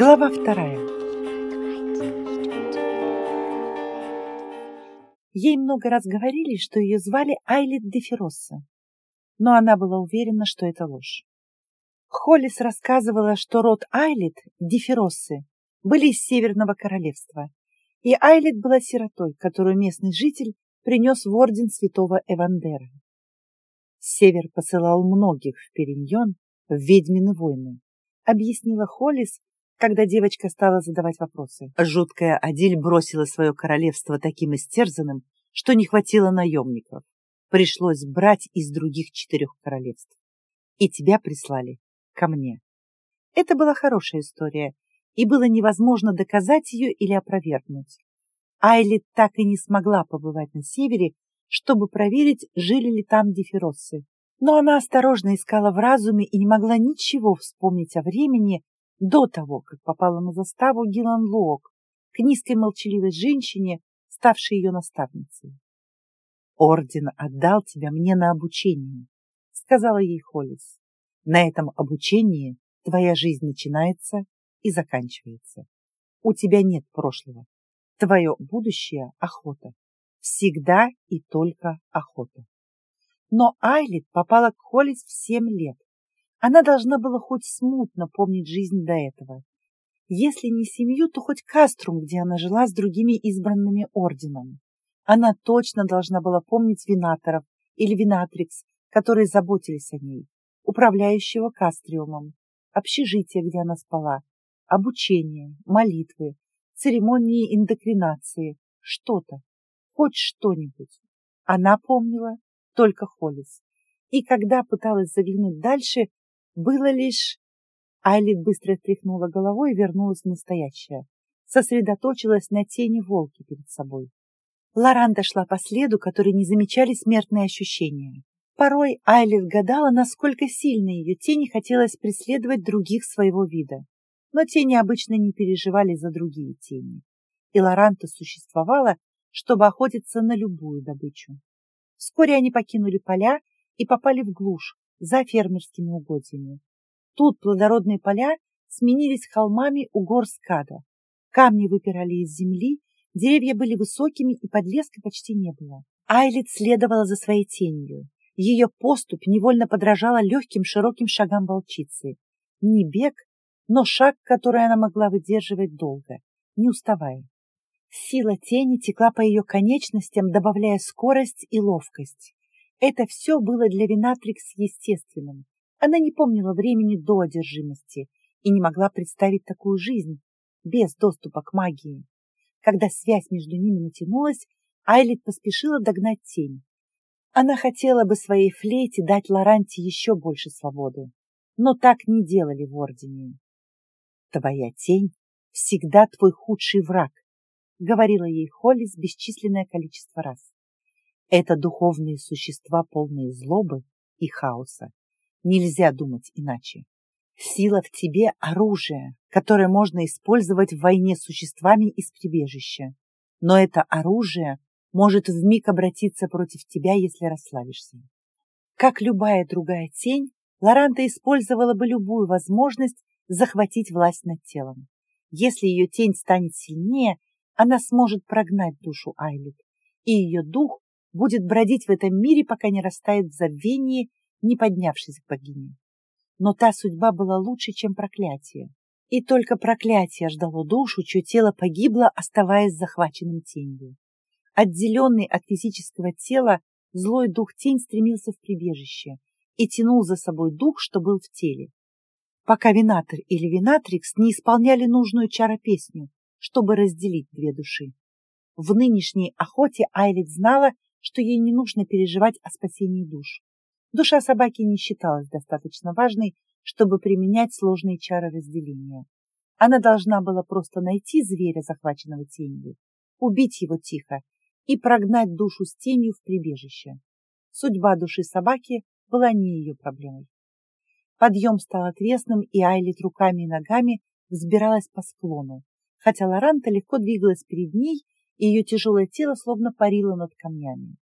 Глава вторая. Ей много раз говорили, что ее звали Айлит де Феросса, но она была уверена, что это ложь. Холлис рассказывала, что род Айлит, де Фероссы, были из Северного Королевства, и Айлит была сиротой, которую местный житель принес в орден святого Эвандера. Север посылал многих в Периньон в ведьмины войны, объяснила Холлис, когда девочка стала задавать вопросы. Жуткая Адиль бросила свое королевство таким истерзанным, что не хватило наемников. Пришлось брать из других четырех королевств. И тебя прислали ко мне. Это была хорошая история, и было невозможно доказать ее или опровергнуть. Айли так и не смогла побывать на севере, чтобы проверить, жили ли там дифироссы. Но она осторожно искала в разуме и не могла ничего вспомнить о времени, до того, как попала на заставу Гилан Лок, к низкой молчаливой женщине, ставшей ее наставницей. «Орден отдал тебя мне на обучение», — сказала ей Холлис. «На этом обучении твоя жизнь начинается и заканчивается. У тебя нет прошлого. Твое будущее — охота. Всегда и только охота». Но Айлит попала к Холлис в семь лет, она должна была хоть смутно помнить жизнь до этого. Если не семью, то хоть Каструм, где она жила с другими избранными орденом. Она точно должна была помнить винаторов или винатрикс, которые заботились о ней, управляющего Кастриумом, общежитие, где она спала, обучение, молитвы, церемонии индокринации, что-то, хоть что-нибудь. Она помнила только Холлис. И когда пыталась заглянуть дальше, было лишь... Айлит быстро тряхнула головой и вернулась в настоящее. Сосредоточилась на тени волки перед собой. Лоранда шла по следу, который не замечали смертные ощущения. Порой Айлит гадала, насколько сильно ее тени хотелось преследовать других своего вида. Но тени обычно не переживали за другие тени. И Лоранта существовала, чтобы охотиться на любую добычу. Вскоре они покинули поля и попали в глушь, за фермерскими угодьями. Тут плодородные поля сменились холмами у гор скада. Камни выпирали из земли, деревья были высокими и подлеска почти не было. Айлит следовала за своей тенью. Ее поступь невольно подражала легким широким шагам волчицы. Не бег, но шаг, который она могла выдерживать долго, не уставая. Сила тени текла по ее конечностям, добавляя скорость и ловкость. Это все было для Винатрикс естественным. Она не помнила времени до одержимости и не могла представить такую жизнь без доступа к магии. Когда связь между ними натянулась, Айлит поспешила догнать тень. Она хотела бы своей флейте дать Лоранте еще больше свободы, но так не делали в Ордене. «Твоя тень всегда твой худший враг», — говорила ей Холлис бесчисленное количество раз. Это духовные существа, полные злобы и хаоса. Нельзя думать иначе. Сила в тебе – оружие, которое можно использовать в войне с существами из прибежища. Но это оружие может вмиг обратиться против тебя, если расслабишься. Как любая другая тень, Лоранта использовала бы любую возможность захватить власть над телом. Если ее тень станет сильнее, она сможет прогнать душу Айлит, и ее дух будет бродить в этом мире, пока не растает в забвении, не поднявшись к богине. Но та судьба была лучше, чем проклятие. И только проклятие ждало душу, чье тело погибло, оставаясь захваченным тенью. Отделенный от физического тела, злой дух тень стремился в прибежище и тянул за собой дух, что был в теле. Пока Винатор или Винатрикс не исполняли нужную чаропесню, чтобы разделить две души. В нынешней охоте Айлит знала, что ей не нужно переживать о спасении душ. Душа собаки не считалась достаточно важной, чтобы применять сложные чары разделения. Она должна была просто найти зверя, захваченного тенью, убить его тихо и прогнать душу с тенью в прибежище. Судьба души собаки была не ее проблемой. Подъем стал отвесным, и Айлит руками и ногами взбиралась по склону, хотя Лоранта легко двигалась перед ней и ее тяжелое тело словно парило над камнями.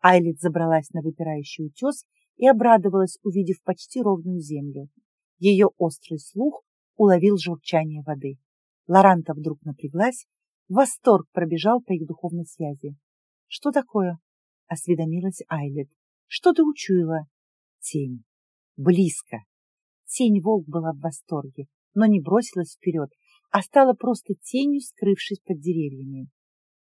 Айлит забралась на выпирающий утес и обрадовалась, увидев почти ровную землю. Ее острый слух уловил журчание воды. Лоранта вдруг напряглась, восторг пробежал по их духовной связи. — Что такое? — осведомилась Айлет. — Что ты учуяла? — Тень. Близко. Тень-волк была в восторге, но не бросилась вперед, а стала просто тенью, скрывшись под деревьями.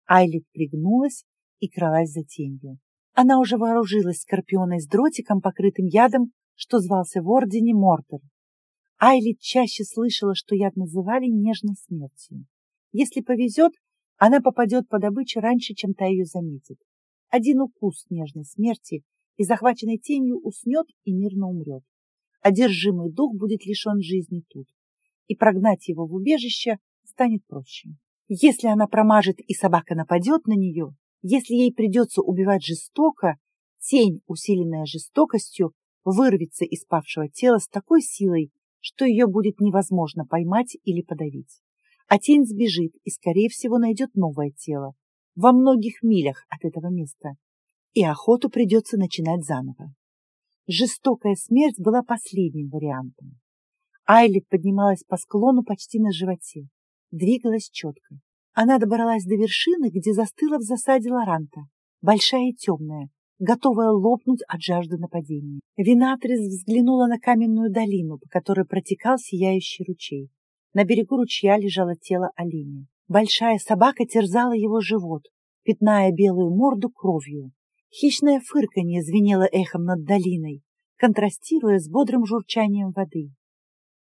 Айлет пригнулась и кралась за тенью. Она уже вооружилась скорпионой с дротиком, покрытым ядом, что звался в Ордене Мортер. Айлит чаще слышала, что яд называли нежной смертью. Если повезет, она попадет по добыче раньше, чем та ее заметит. Один укус нежной смерти, и захваченной тенью уснет и мирно умрет. Одержимый дух будет лишен жизни тут, и прогнать его в убежище станет проще. Если она промажет и собака нападет на нее, если ей придется убивать жестоко, тень, усиленная жестокостью, вырвется из павшего тела с такой силой, что ее будет невозможно поймать или подавить. А тень сбежит и, скорее всего, найдет новое тело во многих милях от этого места, и охоту придется начинать заново. Жестокая смерть была последним вариантом. Айлит поднималась по склону почти на животе, двигалась четко. Она добралась до вершины, где застыла в засаде Лоранта, большая и темная, готовая лопнуть от жажды нападения. Винатрис взглянула на каменную долину, по которой протекал сияющий ручей. На берегу ручья лежало тело оленя. Большая собака терзала его живот, пятная белую морду кровью. Хищное фырканье звенело эхом над долиной, контрастируя с бодрым журчанием воды.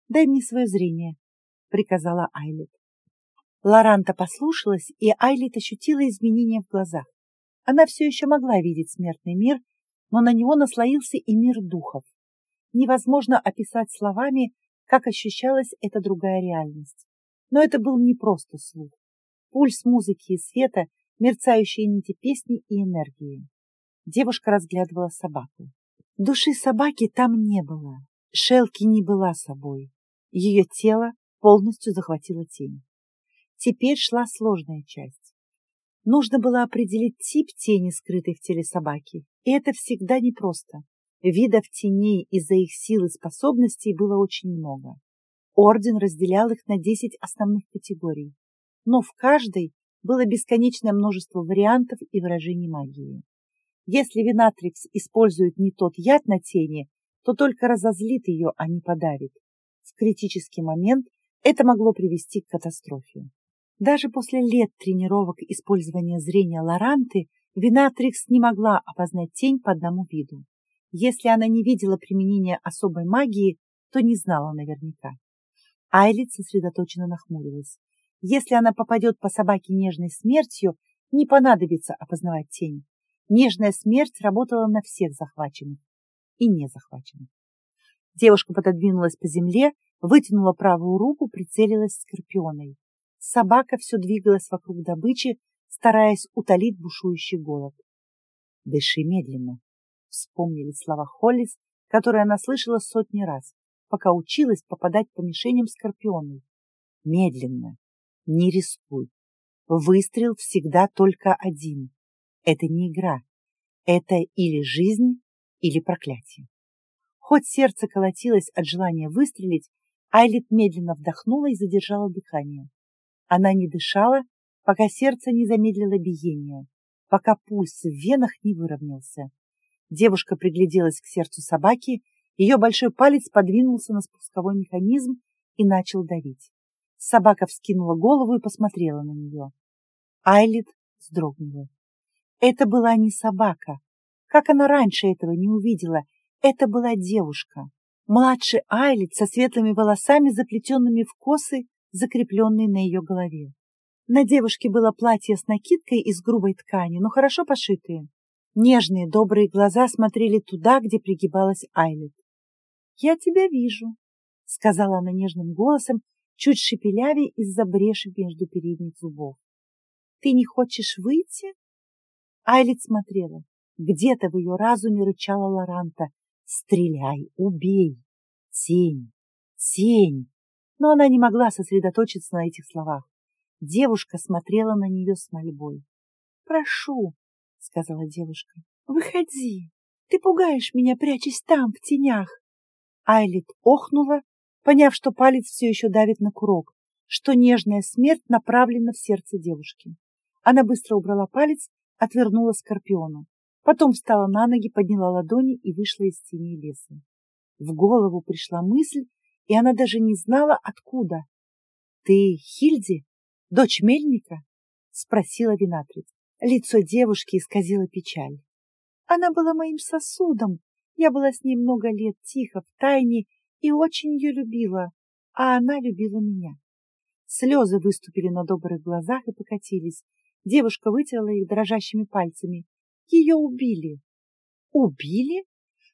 «Дай мне свое зрение», — приказала Айлет. Лоранта послушалась, и Айлит ощутила изменения в глазах. Она все еще могла видеть смертный мир, но на него наслоился и мир духов. Невозможно описать словами, как ощущалась эта другая реальность. Но это был не просто слух. Пульс музыки и света, мерцающие нити песни и энергии. Девушка разглядывала собаку. Души собаки там не было. Шелки не была собой. Ее тело полностью захватило тень. Теперь шла сложная часть. Нужно было определить тип тени, скрытой в теле собаки, и это всегда непросто. Видов теней из-за их сил и способностей было очень много. Орден разделял их на 10 основных категорий, но в каждой было бесконечное множество вариантов и выражений магии. Если Винатрикс использует не тот яд на тени, то только разозлит ее, а не подавит. В критический момент это могло привести к катастрофе. Даже после лет тренировок использования зрения Лоранты Винатрикс не могла опознать тень по одному виду. Если она не видела применения особой магии, то не знала наверняка. Айлит сосредоточенно нахмурилась. Если она попадет по собаке нежной смертью, не понадобится опознавать тень. Нежная смерть работала на всех захваченных и не захваченных. Девушка пододвинулась по земле, вытянула правую руку, прицелилась скорпионой. Собака все двигалась вокруг добычи, стараясь утолить бушующий голод. «Дыши медленно», — вспомнили слова Холлис, которые она слышала сотни раз, пока училась попадать по мишеням скорпионой. «Медленно, не рискуй. Выстрел всегда только один. Это не игра. Это или жизнь, или проклятие». Хоть сердце колотилось от желания выстрелить, Айлит медленно вдохнула и задержала дыхание. Она не дышала, пока сердце не замедлило биение, пока пульс в венах не выровнялся. Девушка пригляделась к сердцу собаки, ее большой палец подвинулся на спусковой механизм и начал давить. Собака вскинула голову и посмотрела на нее. Айлит вздрогнула. Это была не собака. Как она раньше этого не увидела? Это была девушка. Младший Айлит со светлыми волосами, заплетенными в косы закрепленный на ее голове. На девушке было платье с накидкой из грубой ткани, но хорошо пошитые. Нежные, добрые глаза смотрели туда, где пригибалась Айлет. «Я тебя вижу», — сказала она нежным голосом, чуть шепелявее из-за бреши между передних зубов. «Ты не хочешь выйти?» Айлет смотрела. Где-то в ее разуме рычала Лоранта. «Стреляй, убей! Тень! Тень!» Но она не могла сосредоточиться на этих словах. Девушка смотрела на нее с мольбой. «Прошу», — сказала девушка, — «выходи. Ты пугаешь меня, прячась там, в тенях». Айлит охнула, поняв, что палец все еще давит на курок, что нежная смерть направлена в сердце девушки. Она быстро убрала палец, отвернула скорпиона. Потом встала на ноги, подняла ладони и вышла из тени леса. В голову пришла мысль, и она даже не знала, откуда. — Ты Хильди, дочь мельника? — спросила Винатриц. Лицо девушки исказило печаль. Она была моим сосудом. Я была с ней много лет, тихо, в тайне, и очень ее любила, а она любила меня. Слезы выступили на добрых глазах и покатились. Девушка вытерла их дрожащими пальцами. Ее убили. Убили?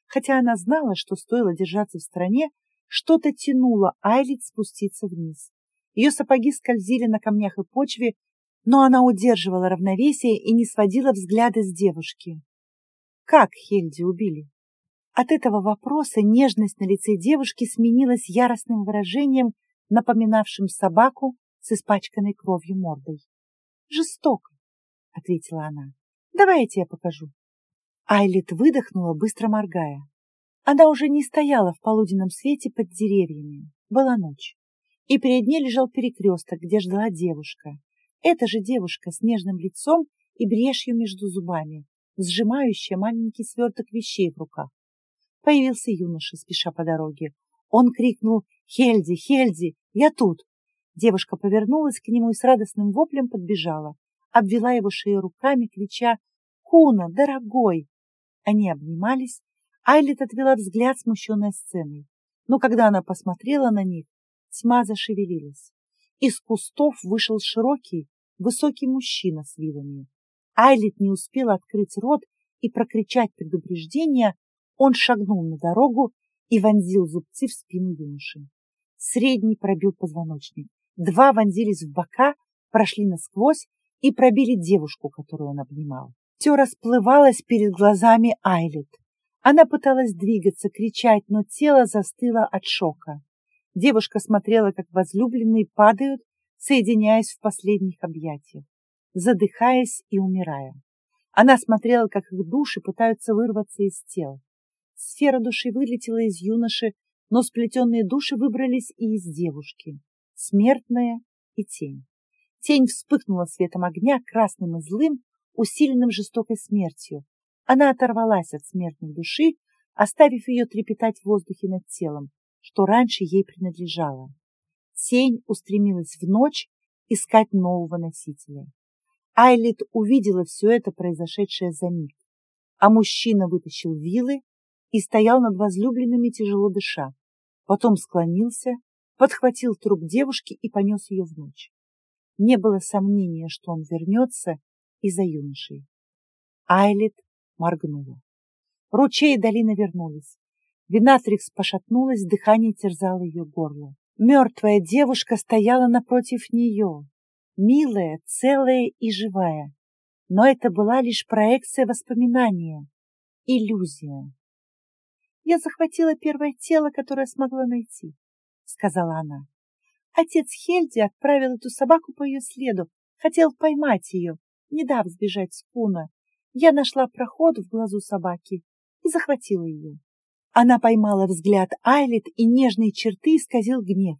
Хотя она знала, что стоило держаться в стороне, что-то тянуло Айлит спуститься вниз. Ее сапоги скользили на камнях и почве, но она удерживала равновесие и не сводила взгляда с девушки. Как Хельди убили? От этого вопроса нежность на лице девушки сменилась яростным выражением, напоминавшим собаку с испачканной кровью мордой. «Жестоко», — ответила она. «Давай я тебе покажу». Айлит выдохнула, быстро моргая. Она уже не стояла в полуденном свете под деревьями. Была ночь. И перед ней лежал перекресток, где ждала девушка. Эта же девушка с нежным лицом и брешью между зубами, сжимающая маленький сверток вещей в руках. Появился юноша, спеша по дороге. Он крикнул «Хельди! Хельди! Я тут!» Девушка повернулась к нему и с радостным воплем подбежала, обвела его шею руками, крича «Куна, дорогой!» Они обнимались, Айлит отвела взгляд, смущенной сценой. Но когда она посмотрела на них, тьма зашевелилась. Из кустов вышел широкий, высокий мужчина с вилами. Айлит не успела открыть рот и прокричать предупреждение, он шагнул на дорогу и вонзил зубцы в спину юноши. Средний пробил позвоночник. Два вонзились в бока, прошли насквозь и пробили девушку, которую он обнимал. Все расплывалось перед глазами Айлет. Она пыталась двигаться, кричать, но тело застыло от шока. Девушка смотрела, как возлюбленные падают, соединяясь в последних объятиях, задыхаясь и умирая. Она смотрела, как их души пытаются вырваться из тел. Сфера души вылетела из юноши, но сплетенные души выбрались и из девушки. Смертная и тень. Тень вспыхнула светом огня, красным и злым, усиленным жестокой смертью. Она оторвалась от смертной души, оставив ее трепетать в воздухе над телом, что раньше ей принадлежало. Тень устремилась в ночь искать нового носителя. Айлит увидела все это произошедшее за миг, а мужчина вытащил вилы и стоял над возлюбленными, тяжело дыша. Потом склонился, подхватил труп девушки и понес ее в ночь. Не было сомнения, что он вернется и за юношей. Айлит моргнула. Ручей и долина вернулись. Винатрикс пошатнулась, дыхание терзало ее горло. Мертвая девушка стояла напротив нее, милая, целая и живая. Но это была лишь проекция воспоминания, иллюзия. Я захватила первое тело, которое смогла найти, сказала она. Отец Хельди отправил эту собаку по ее следу, хотел поймать ее, не дав сбежать с Пуна. Я нашла проход в глазу собаки и захватила ее. Она поймала взгляд Айлит, и нежные черты исказил гнев.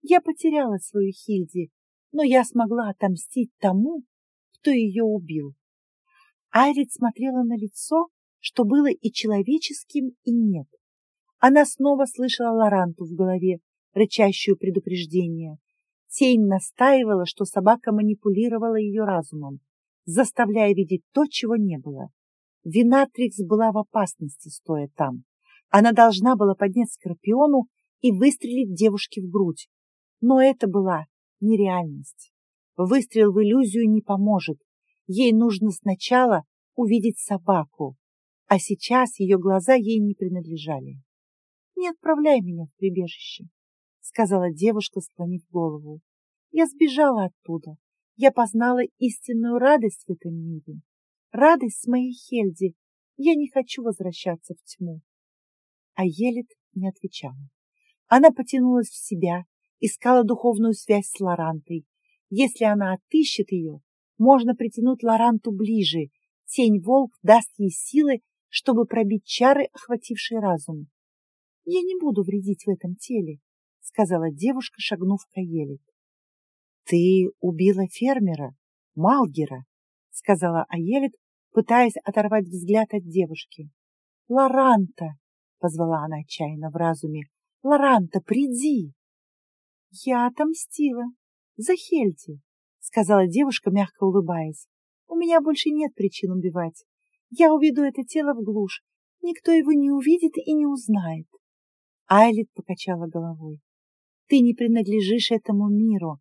Я потеряла свою Хильди, но я смогла отомстить тому, кто ее убил. Айлит смотрела на лицо, что было и человеческим, и нет. Она снова слышала Лоранту в голове, рычащую предупреждение. Тень настаивала, что собака манипулировала ее разумом, заставляя видеть то, чего не было. Винатрикс была в опасности, стоя там. Она должна была поднять Скорпиону и выстрелить девушке в грудь. Но это была нереальность. Выстрел в иллюзию не поможет. Ей нужно сначала увидеть собаку, а сейчас ее глаза ей не принадлежали. «Не отправляй меня в прибежище», — сказала девушка, склонив голову. «Я сбежала оттуда. Я познала истинную радость в этом мире. Радость с моей Хельди. Я не хочу возвращаться в тьму а Елит не отвечала. Она потянулась в себя, искала духовную связь с Лорантой. Если она отыщет ее, можно притянуть Лоранту ближе. Тень-волк даст ей силы, чтобы пробить чары, охватившие разум. Я не буду вредить в этом теле. сказала девушка, шагнув к Аелит. Ты убила фермера, Малгера, сказала Аелит, пытаясь оторвать взгляд от девушки. Лоранта, позвала она отчаянно в разуме. Лоранта, приди. Я отомстила за Хельти, сказала девушка, мягко улыбаясь. У меня больше нет причин убивать. Я уведу это тело в глушь. Никто его не увидит и не узнает. Айлит покачала головой. Ты не принадлежишь этому миру.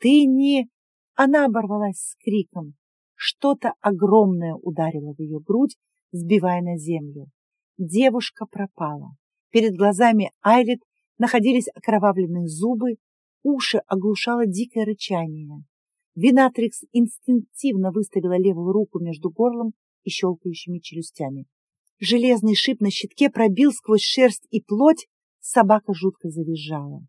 Ты не... Она оборвалась с криком. Что-то огромное ударило в ее грудь, сбивая на землю. Девушка пропала. Перед глазами Айлит находились окровавленные зубы, уши оглушало дикое рычание. Винатрикс инстинктивно выставила левую руку между горлом и щелкающими челюстями. Железный шип на щитке пробил сквозь шерсть и плоть, собака жутко завизжала.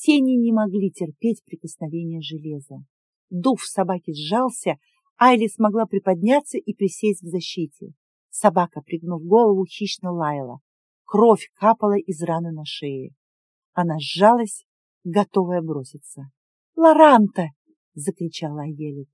Тени не могли терпеть прикосновения железа. Дух собаки сжался, Айли смогла приподняться и присесть в защите. Собака, пригнув голову, хищно лаяла. Кровь капала из раны на шее. Она сжалась, готовая броситься. «Лоранта!» — закричала Айелит.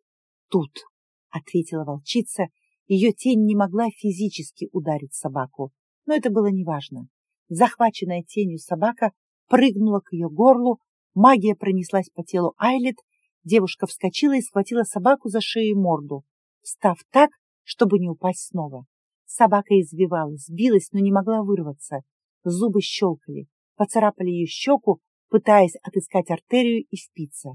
«Тут!» — ответила волчица. Ее тень не могла физически ударить собаку, но это было неважно. Захваченная тенью собака прыгнула к ее горлу, магия пронеслась по телу Айлет, девушка вскочила и схватила собаку за шею и морду, встав так, чтобы не упасть снова. Собака извивалась, билась, но не могла вырваться. Зубы щелкали, поцарапали ее щеку, пытаясь отыскать артерию и впиться.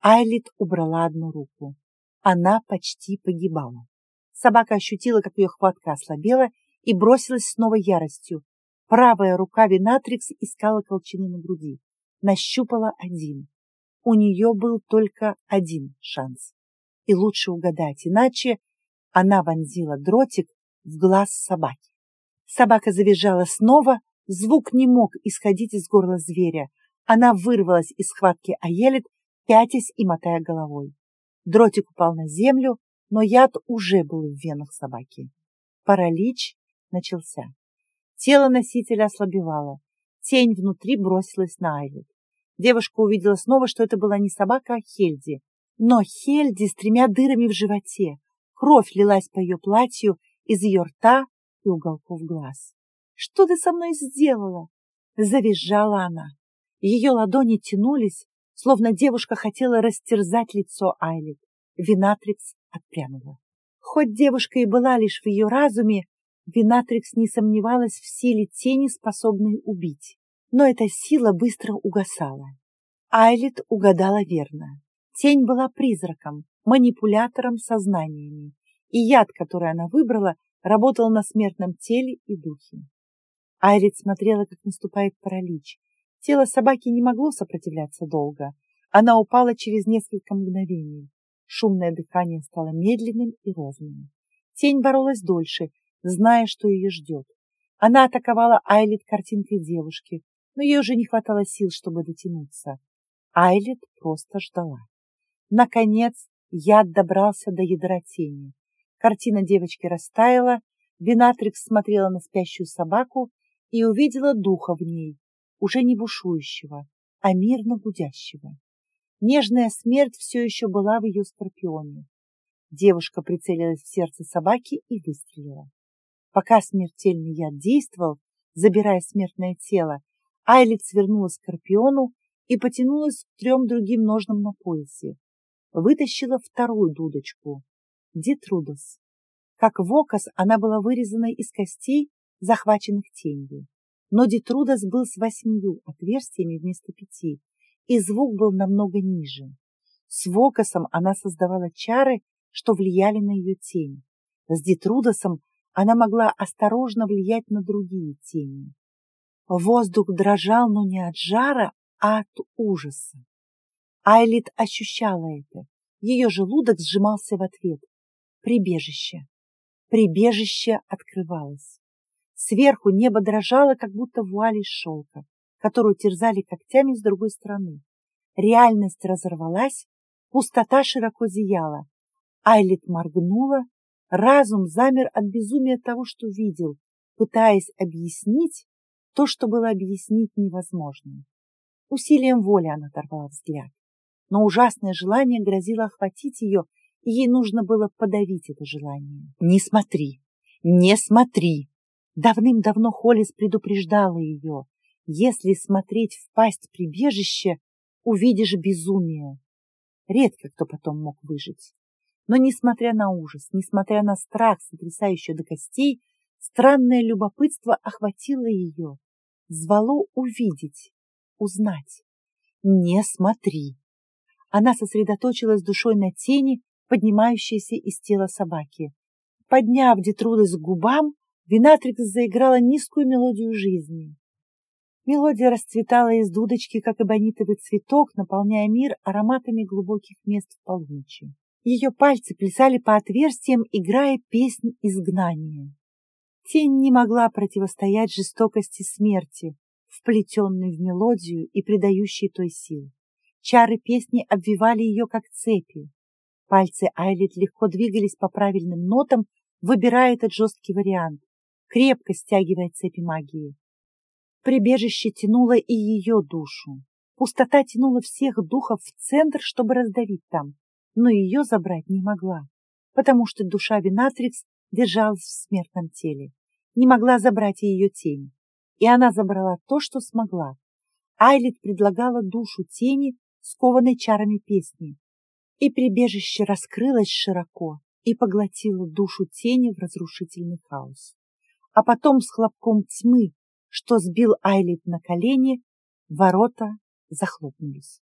Айлит убрала одну руку. Она почти погибала. Собака ощутила, как ее хватка ослабела, и бросилась снова яростью. Правая рука Винатрикс искала колчины на груди. Нащупала один. У нее был только один шанс. И лучше угадать, иначе она вонзила дротик в глаз собаки. Собака завизжала снова, звук не мог исходить из горла зверя. Она вырвалась из схватки Аелит, пятясь и мотая головой. Дротик упал на землю, но яд уже был в венах собаки. Паралич начался. Тело носителя ослабевало. Тень внутри бросилась на Айлет. Девушка увидела снова, что это была не собака, а Хельди. Но Хельди с тремя дырами в животе. Кровь лилась по ее платью из ее рта и уголков глаз. «Что ты со мной сделала?» Завизжала она. Ее ладони тянулись, словно девушка хотела растерзать лицо Айлет. Винатрикс отпрянула. Хоть девушка и была лишь в ее разуме, Винатрикс не сомневалась в силе тени, способной убить. Но эта сила быстро угасала. Айлит угадала верно. Тень была призраком, манипулятором сознаниями, и яд, который она выбрала, работал на смертном теле и духе. Айлит смотрела, как наступает паралич. Тело собаки не могло сопротивляться долго. Она упала через несколько мгновений. Шумное дыхание стало медленным и ровным. Тень боролась дольше, зная, что ее ждет. Она атаковала Айлит картинкой девушки, но ей уже не хватало сил, чтобы дотянуться. Айлит просто ждала. Наконец, яд добрался до ядра тени. Картина девочки растаяла, Винатрикс смотрела на спящую собаку и увидела духа в ней, уже не бушующего, а мирно гудящего. Нежная смерть все еще была в ее скорпионе. Девушка прицелилась в сердце собаки и выстрелила. Пока смертельный яд действовал, забирая смертное тело, Айлит свернула скорпиону и потянулась к трем другим ножнам на поясе. Вытащила вторую дудочку. Детрудос. Как вокас, она была вырезана из костей, захваченных тенью. Но Детрудос был с восьмью отверстиями вместо пяти, и звук был намного ниже. С вокасом она создавала чары, что влияли на ее тень. С Детрудосом она могла осторожно влиять на другие тени. Воздух дрожал, но не от жара, а от ужаса. Айлит ощущала это. Ее желудок сжимался в ответ. Прибежище. Прибежище открывалось. Сверху небо дрожало, как будто вуаль из шелка, которую терзали когтями с другой стороны. Реальность разорвалась, пустота широко зияла. Айлит моргнула, Разум замер от безумия того, что видел, пытаясь объяснить то, что было объяснить невозможно. Усилием воли она оторвала взгляд. Но ужасное желание грозило охватить ее, и ей нужно было подавить это желание. «Не смотри! Не смотри!» Давным-давно Холлис предупреждала ее. Если смотреть в пасть прибежище, увидишь безумие. Редко кто потом мог выжить. Но, несмотря на ужас, несмотря на страх, сотрясающий до костей, странное любопытство охватило ее, звало увидеть, узнать. Не смотри. Она сосредоточилась душой на тени, поднимающейся из тела собаки. Подняв Детрудес к губам, Винатрикс заиграла низкую мелодию жизни. Мелодия расцветала из дудочки, как эбонитовый цветок, наполняя мир ароматами глубоких мест в полуночи. Ее пальцы плясали по отверстиям, играя песнь изгнания. Тень не могла противостоять жестокости смерти, вплетенной в мелодию и придающей той сил. Чары песни обвивали ее, как цепи. Пальцы Айлет легко двигались по правильным нотам, выбирая этот жесткий вариант, крепко стягивая цепи магии. Прибежище тянуло и ее душу. Пустота тянула всех духов в центр, чтобы раздавить там, но ее забрать не могла, потому что душа Винатрикс держалась в смертном теле, не могла забрать ее тень. И она забрала то, что смогла. Айлит предлагала душу тени, скованной чарами песни. И прибежище раскрылось широко и поглотило душу тени в разрушительный хаос. А потом с хлопком тьмы что сбил Айлит на колени, ворота захлопнулись.